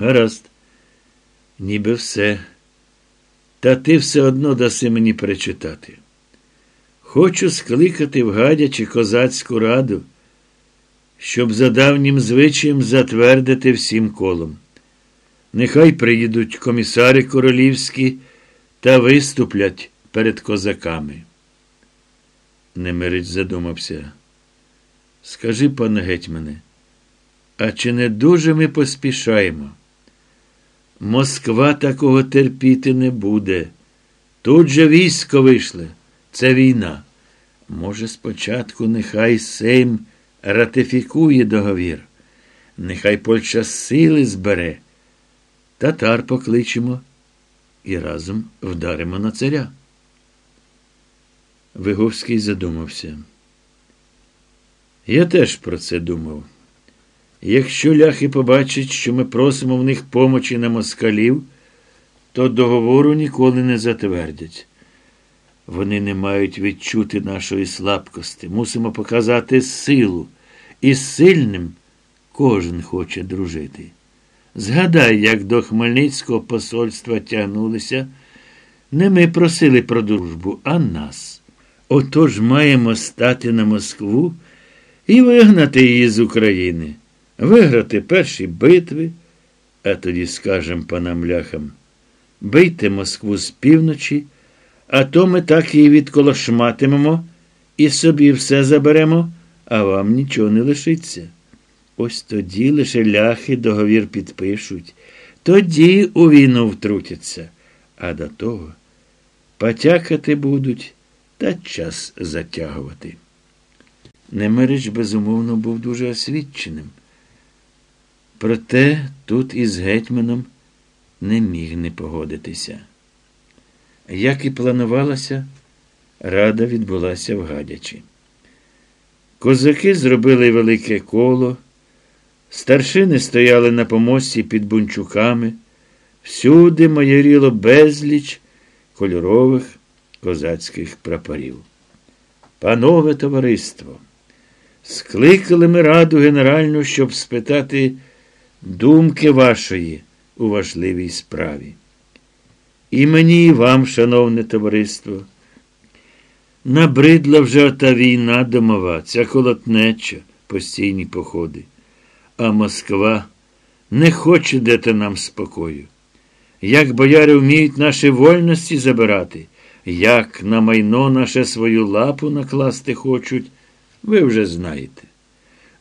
Гаразд. Ніби все. Та ти все одно даси мені перечитати. Хочу скликати в гадячі козацьку раду, щоб за давнім звичаєм затвердити всім колом. Нехай приїдуть комісари королівські та виступлять перед козаками. Немирич задумався. Скажи, пане гетьмане, а чи не дуже ми поспішаємо? Москва такого терпіти не буде. Тут же військо вийшле. Це війна. Може, спочатку нехай Сейм ратифікує договір, нехай Польща сили збере. Татар покличемо і разом вдаримо на царя. Виговський задумався. Я теж про це думав. Якщо ляхи побачать, що ми просимо в них помочі на москалів, то договору ніколи не затвердять. Вони не мають відчути нашої слабкості. Мусимо показати силу. І з сильним кожен хоче дружити. Згадай, як до Хмельницького посольства тягнулися. Не ми просили про дружбу, а нас. Отож маємо стати на Москву і вигнати її з України, виграти перші битви, а тоді скажемо панам ляхам. Бийте Москву з півночі, а то ми так її відколошматимемо і собі все заберемо, а вам нічого не лишиться. Ось тоді лише ляхи договір підпишуть, тоді у війну втрутяться, а до того потякати будуть та час затягувати. Немирич, безумовно, був дуже освіченим. Проте тут із гетьманом не міг не погодитися. Як і планувалося, рада відбулася в Гадячі. Козаки зробили велике коло, старшини стояли на помості під бунчуками, всюди майоріло безліч кольорових козацьких прапорів. Панове товариство, скликали ми раду генеральну, щоб спитати думки вашої у важливій справі. І мені, і вам, шановне товариство, набридла вже та війна домова, ця колотнеча, постійні походи. А Москва не хоче дати нам спокою. Як бояри вміють наші вольності забирати, як на майно наше свою лапу накласти хочуть, ви вже знаєте.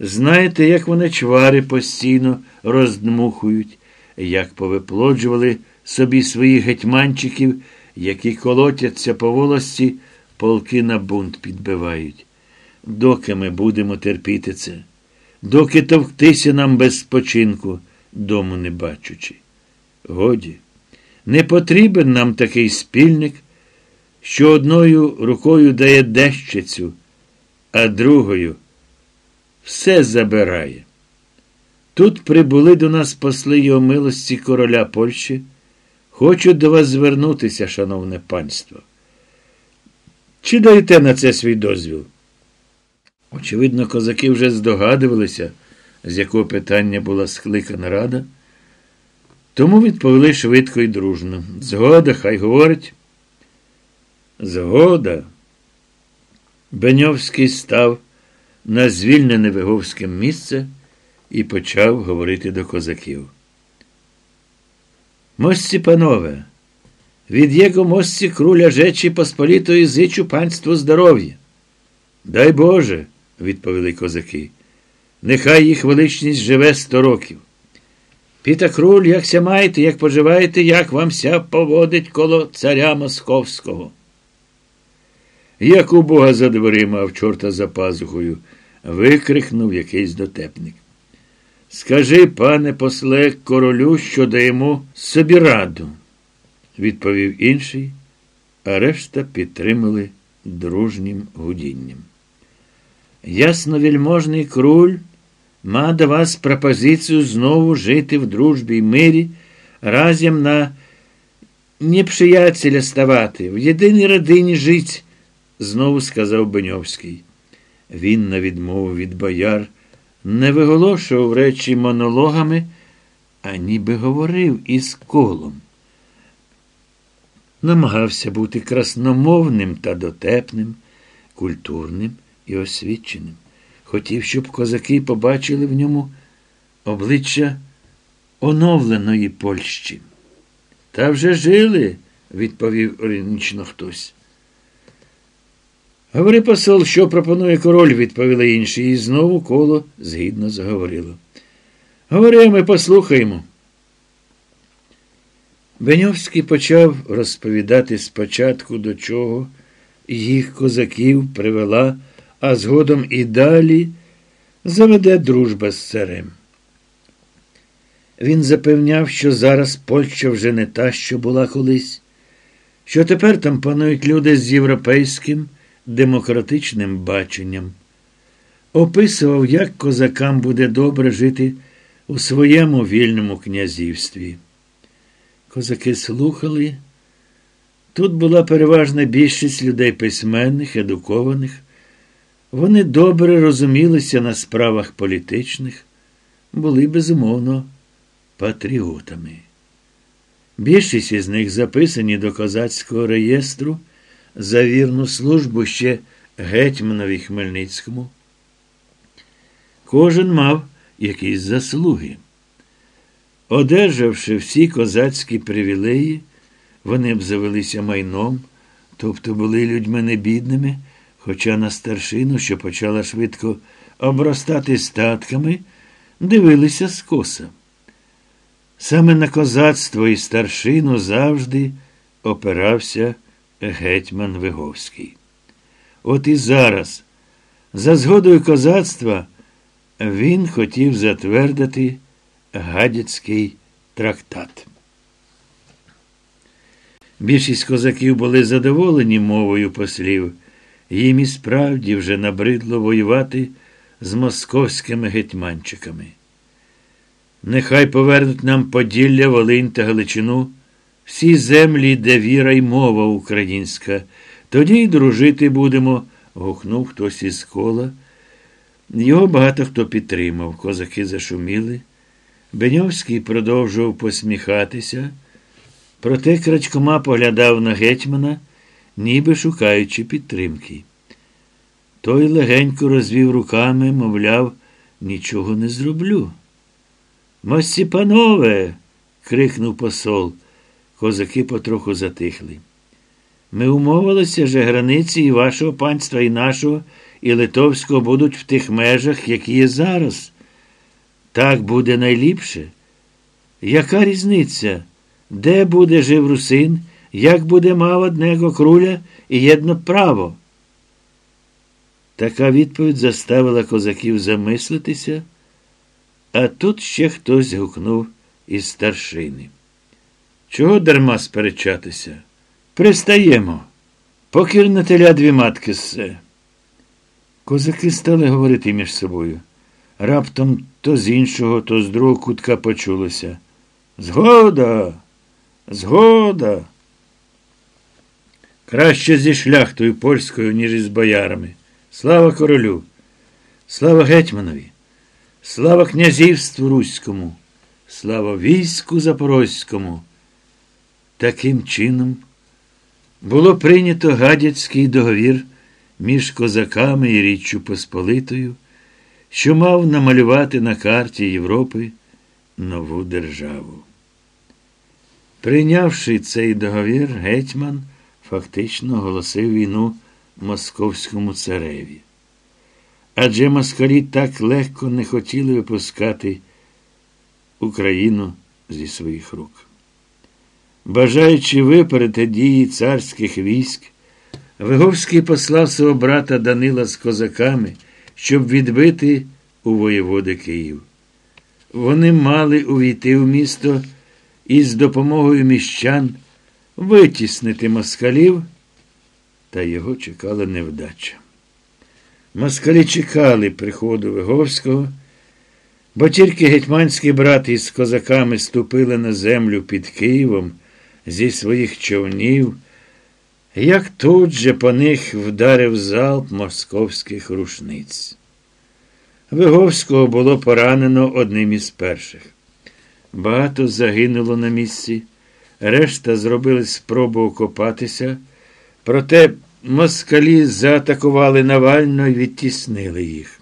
Знаєте, як вони чвари постійно роздмухують, як повиплоджували собі своїх гетьманчиків, які колотяться по волості, полки на бунт підбивають. Доки ми будемо терпіти це, доки товктися нам без спочинку, дому не бачучи. Годі, не потрібен нам такий спільник, що одною рукою дає дещицю, а другою все забирає. Тут прибули до нас посли його милості короля Польщі. Хочу до вас звернутися, шановне панство. Чи даєте на це свій дозвіл? Очевидно, козаки вже здогадувалися, з якого питання була скликана рада, тому відповіли швидко і дружно. Згода, хай говорить. Згода. Беньовський став на звільнене Виговське місце і почав говорити до козаків. Мості, панове, від його мості круля Жечі Посполітої зичу панству здоров'я. Дай Боже, відповіли козаки. Нехай їх величність живе сто років. Піта круль, як ся маєте, як поживаєте, як вам ся поводить коло царя Московського. Як у Бога за дверима, а в чорта за пазухою, викрикнув якийсь дотепник. Скажи, пане после, королю, що даємо собі раду, відповів інший, а решта підтримали дружнім гудінням. Ясновільможний круль ма до вас пропозицію знову жити в дружбі й мирі, разом на неприятеля ставати, в єдиній родині жить, знову сказав Беньовський. Він, на відмову від бояр, не виголошував речі монологами, а ніби говорив із колом. Намагався бути красномовним та дотепним, культурним і освіченим. Хотів, щоб козаки побачили в ньому обличчя оновленої Польщі. Та вже жили, відповів іронічно хтось. Говори посол, що пропонує король, відповіли інші, і знову коло згідно заговорило. Говори, ми послухаємо. Беньовський почав розповідати спочатку, до чого їх козаків привела, а згодом і далі заведе дружба з царем. Він запевняв, що зараз Польща вже не та, що була колись, що тепер там панують люди з європейським демократичним баченням. Описував, як козакам буде добре жити у своєму вільному князівстві. Козаки слухали. Тут була переважна більшість людей письменних, едукованих. Вони добре розумілися на справах політичних, були, безумовно, патріотами. Більшість із них записані до козацького реєстру за вірну службу ще гетьманові Хмельницькому. Кожен мав якісь заслуги. Одержавши всі козацькі привілеї, вони б завелися майном, тобто були людьми небідними, хоча на старшину, що почала швидко обростати статками, дивилися скоса. Саме на козацтво і старшину завжди опирався гетьман Виговський. От і зараз, за згодою козацтва, він хотів затвердити гадяцький трактат. Більшість козаків були задоволені мовою послів, їм і справді вже набридло воювати з московськими гетьманчиками. Нехай повернуть нам Поділля, Волинь та Галичину, всі землі, де віра й мова українська, тоді й дружити будемо, гукнув хтось із кола. Його багато хто підтримав, козаки зашуміли. Беньовський продовжував посміхатися, проте крадькома поглядав на гетьмана, ніби шукаючи підтримки. Той легенько розвів руками, мовляв, нічого не зроблю. Мосі панове. крикнув посол. Козаки потроху затихли. Ми умовилися, що границі і вашого панства, і нашого, і Литовського будуть в тих межах, які є зараз. Так буде найліпше. Яка різниця? Де буде жив русин, як буде мав одного круля і єдно право? Така відповідь заставила козаків замислитися, а тут ще хтось гукнув із старшини. Чого дарма сперечатися? Пристаємо. Покір на теля дві матки ссе. Козаки стали говорити між собою. Раптом то з іншого, то з другого кутка почулося. Згода, згода. Краще зі шляхтою польською, ніж із боярами. Слава королю, слава гетьманові, слава князівству Руському, слава війську Запорозькому. Таким чином було прийнято гадяцький договір між козаками і Річчю Посполитою що мав намалювати на карті Європи нову державу. Прийнявши цей договір, гетьман фактично оголосив війну московському цареві. Адже москалі так легко не хотіли випускати Україну зі своїх рук. Бажаючи випередити дії царських військ, Виговський послав свого брата Данила з козаками щоб відбити у воєводи Київ. Вони мали увійти в місто і з допомогою міщан витіснити москалів, та його чекала невдача. Москалі чекали приходу Виговського, бо тільки гетьманські брати із козаками ступили на землю під Києвом зі своїх човнів, як тут же по них вдарив залп московських рушниць. Виговського було поранено одним із перших. Багато загинуло на місці, решта зробили спробу окопатися, проте москалі заатакували Навально і відтіснили їх.